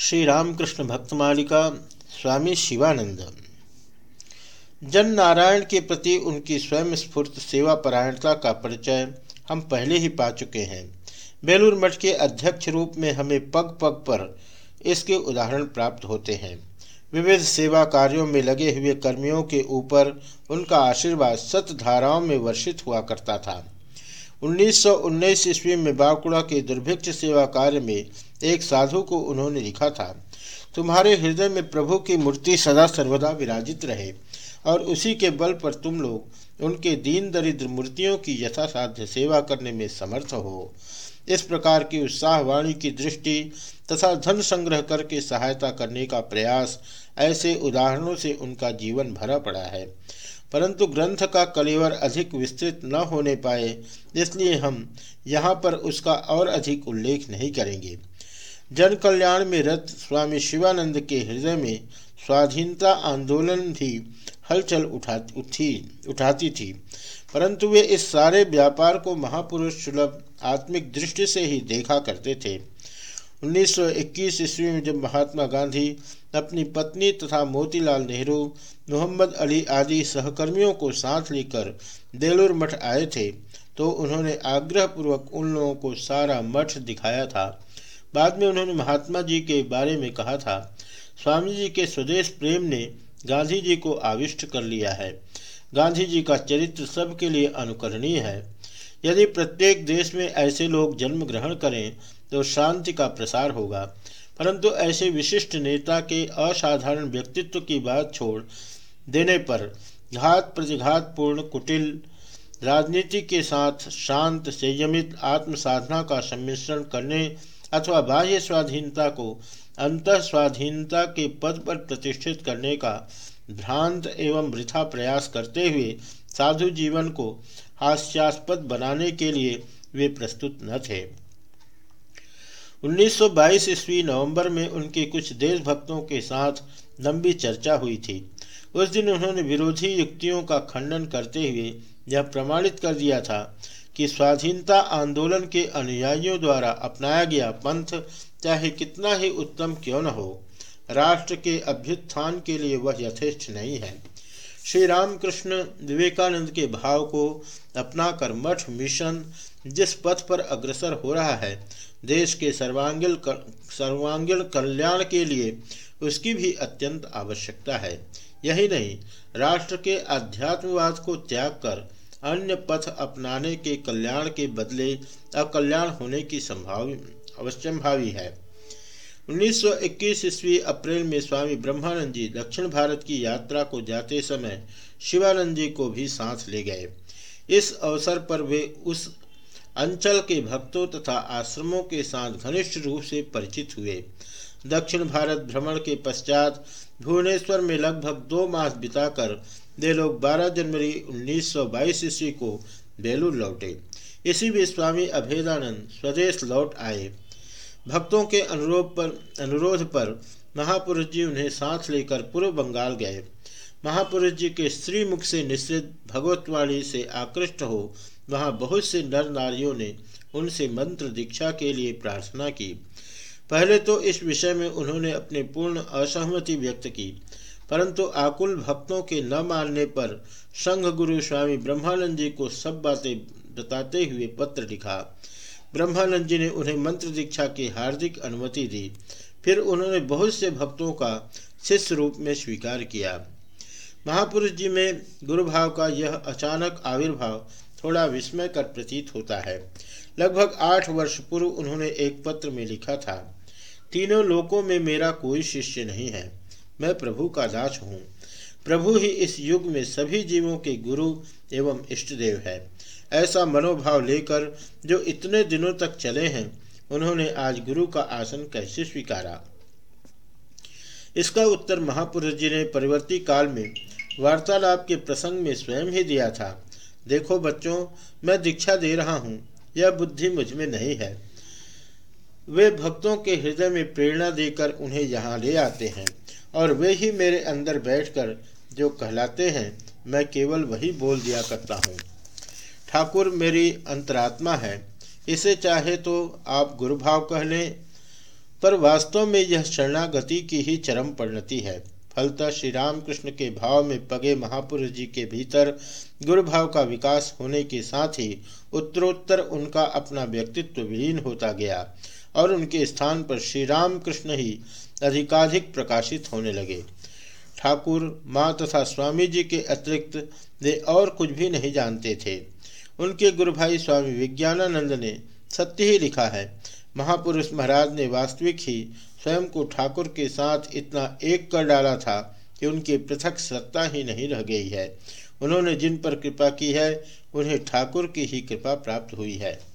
श्री रामकृष्ण भक्त मालिका स्वामी शिवानंद। जन नारायण के प्रति उनकी स्वयं स्फूर्त सेवा परायणता का परिचय हम पहले ही पा चुके हैं। बेलूर मठ के अध्यक्ष रूप में हमें पग पग पर इसके उदाहरण प्राप्त होते हैं। विविध सेवा कार्यों में लगे हुए कर्मियों के ऊपर उनका आशीर्वाद सत धाराओं में वर्षित हुआ करता था। 1919 ईस्वी में बांकुड़ा के दुर्भिक्ष सेवा कार्य में एक साधु को उन्होंने लिखा था, तुम्हारे हृदय में प्रभु की मूर्ति सदा सर्वदा विराजित रहे, और उसी के बल पर तुम लोग उनके दीन दरिद्र मूर्तियों की यथासाध्य सेवा करने में समर्थ हो। इस प्रकार की उत्साहवाणी की दृष्टि तथा धन संग्रह करके सहायता करने का प्रयास ऐसे उदाहरणों से उनका जीवन भरा पड़ा है। परंतु ग्रंथ का कलेवर अधिक विस्तृत न होने पाए, इसलिए हम यहाँ पर उसका और अधिक उल्लेख नहीं करेंगे। जन कल्याण में रत स्वामी शिवानंद के हृदय में स्वाधीनता आंदोलन भी हलचल उठा, उठी, उठाती थी। परंतु वे इस सारे व्यापार को महापुरुष सुलभ, आत्मिक दृष्टि से ही देखा करते थे। 1921 ईस्वी में जब महात्मा गांधी अपनी पत्नी तथा मोतीलाल नेहरू, मोहम्मद अली आदि सहकर्मियों को साथ लेकर बेलूर मठ आए थे तो उन्होंने आग्रहपूर्वक उन लोगों को सारा मठ दिखाया था। बाद में उन्होंने महात्मा जी के बारे में कहा था, स्वामी जी के स्वदेश प्रेम ने गांधी जी को आविष्ट कर लिया है। गांधी जी का चरित्र सबके लिए अनुकरणीय है। यदि प्रत्येक देश में ऐसे लोग जन्म ग्रहण करें तो शांति का प्रसार होगा। परंतु ऐसे विशिष्ट नेता के असाधारण व्यक्तित्व की बात छोड़ देने पर घात प्रतिघात पूर्ण कुटिल राजनीति के साथ शांत, संयमित आत्म साधना का सम्मिश्रण करने अथवा बाह्य स्वाधीनता को अंत स्वाधीनता के पद पर प्रतिष्ठित करने का भ्रांत एवं वृथा प्रयास करते हुए साधु जीवन को हास्यास्पद बनाने के लिए वे प्रस्तुत न थे। 1922 ईस्वी नवंबर में उनके कुछ देशभक्तों के साथ लंबी चर्चा हुई थी। उस दिन उन्होंने विरोधी युक्तियों का खंडन करते हुए यह प्रमाणित कर दिया था कि स्वाधीनता आंदोलन के अनुयायियों द्वारा अपनाया गया पंथ चाहे कितना ही उत्तम क्यों न हो, राष्ट्र के अभ्युत्थान के लिए वह यथेष्ट नहीं है। श्री रामकृष्ण विवेकानंद के भाव को अपनाकर मठ मिशन जिस पथ पर अग्रसर हो रहा है, देश के सर्वांगीण सर्वांगीण कल्याण के लिए उसकी भी अत्यंत आवश्यकता है। यही नहीं, राष्ट्र के अध्यात्मवाद को त्याग कर अन्य पथ अपनाने के कल्याण के बदले अकल्याण होने की संभावी अवश्यंभावी है। 1921 ईस्वी अप्रैल में स्वामी ब्रह्मानंद जी दक्षिण भारत की यात्रा को जाते समय शिवानंद जी को भी सांस ले गए। इस अवसर पर वे उस अंचल के भक्तों तथा आश्रमों के साथ घनिष्ठ रूप से परिचित हुए। दक्षिण भारत भ्रमण के पश्चात भुवनेश्वर में लगभग दो मास बिताकर वे लोग 12 जनवरी 1922 ईस्वी को बेलूर लौटे। इसी भी स्वामी अभेदानंद स्वदेश लौट आए। भक्तों के अनुरोध पर अनुरोध पर महापुरुष जी उन्हें साथ लेकर पूर्व बंगाल गए। महापुरुष जी के श्रीमुख से निश्चित भगवतवाणी से आकृष्ट हो, वहाँ बहुत से नर नारियों ने उनसे मंत्र दीक्षा के लिए प्रार्थना की। पहले तो इस विषय में उन्होंने अपनी पूर्ण असहमति व्यक्त की। परंतु आकुल भक्तों के न मानने पर संघ गुरु स्वामी ब्रह्मानंद जी को सब बातें बताते हुए पत्र लिखा। ब्रह्मानंद जी ने उन्हें मंत्र दीक्षा की हार्दिक अनुमति दी। फिर उन्होंने बहुत से भक्तों का शिष्य रूप में स्वीकार किया। महापुरुष जी में गुरु भाव का यह अचानक आविर्भाव थोड़ा विस्मय कर प्रतीत होता है। लगभग आठ वर्ष पूर्व उन्होंने एक पत्र में लिखा था, तीनों लोकों में मेरा कोई शिष्य नहीं है। मैं प्रभु का दास हूँ। प्रभु ही इस युग में सभी जीवों के गुरु एवं इष्टदेव है। ऐसा मनोभाव लेकर जो इतने दिनों तक चले हैं, उन्होंने आज गुरु का आसन कैसे स्वीकारा? इसका उत्तर महापुरुष जी ने परिवर्ती काल में वार्तालाप के प्रसंग में स्वयं ही दिया था। देखो बच्चों, मैं दीक्षा दे रहा हूँ, यह बुद्धि मुझमें नहीं है। वे भक्तों के हृदय में प्रेरणा देकर उन्हें यहाँ ले आते हैं। और वे ही मेरे अंदर बैठकर जो कहलाते हैं, मैं केवल वही बोल दिया करता हूँ। ठाकुर, मेरी अंतरात्मा है। इसे चाहे तो आप गुरुभाव कह लें, पर वास्तव में यह शरणागति की ही चरम परिणति है। फलतः श्री रामकृष्ण के भाव में पगे महापुरुष जी के भीतर गुरु भाव का विकास होने के साथ ही उत्तरोत्तर उनका अपना व्यक्तित्व विलीन होता गया। और उनके स्थान पर श्री राम कृष्ण ही अधिकाधिक प्रकाशित होने लगे। ठाकुर, माँ तथा स्वामी जी के अतिरिक्त वे और कुछ भी नहीं जानते थे। उनके गुरु भाई स्वामी विज्ञानानंद ने सत्य ही लिखा है। महापुरुष महाराज ने वास्तविक ही स्वयं को ठाकुर के साथ इतना एक कर डाला था कि उनकी पृथक सत्ता ही नहीं रह गई है। उन्होंने जिन पर कृपा की है, उन्हें ठाकुर की ही कृपा प्राप्त हुई है।